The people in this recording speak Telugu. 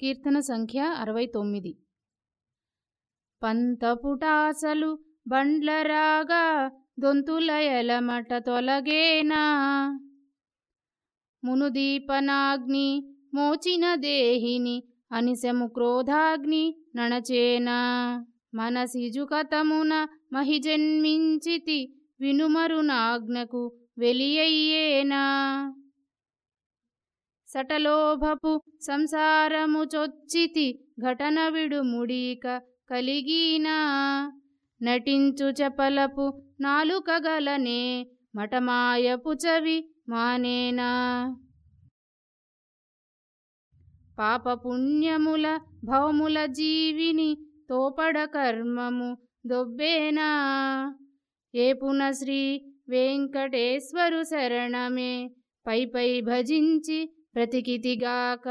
కీర్తన సంఖ్య అరవై తొమ్మిది పంతపుటాసలు బండ్లరాగా దొంతులయలమట తొలగేనా? మునుదీపనాగ్ని మోచిన దేహిని అనిశము క్రోధాగ్ని నణచేనా? మనసిజుకతమున మహిజన్మించితి వినుమరునాజ్ఞకు వెలియయ్యేనా? సటలోభపు సంసారము చొచ్చితి ఘటన విడుముడీక కలిగినా. నటించు చపలపు నాలుకగలనే మటమాయపు చవి మానేనా. పాపపుణ్యముల భౌముల జీవిని తోపడ కర్మము దొబ్బేనా. ఏపున శ్రీ వెంకటేశ్వరు శరణమే పై పై భజించి బ్రతికితిగాక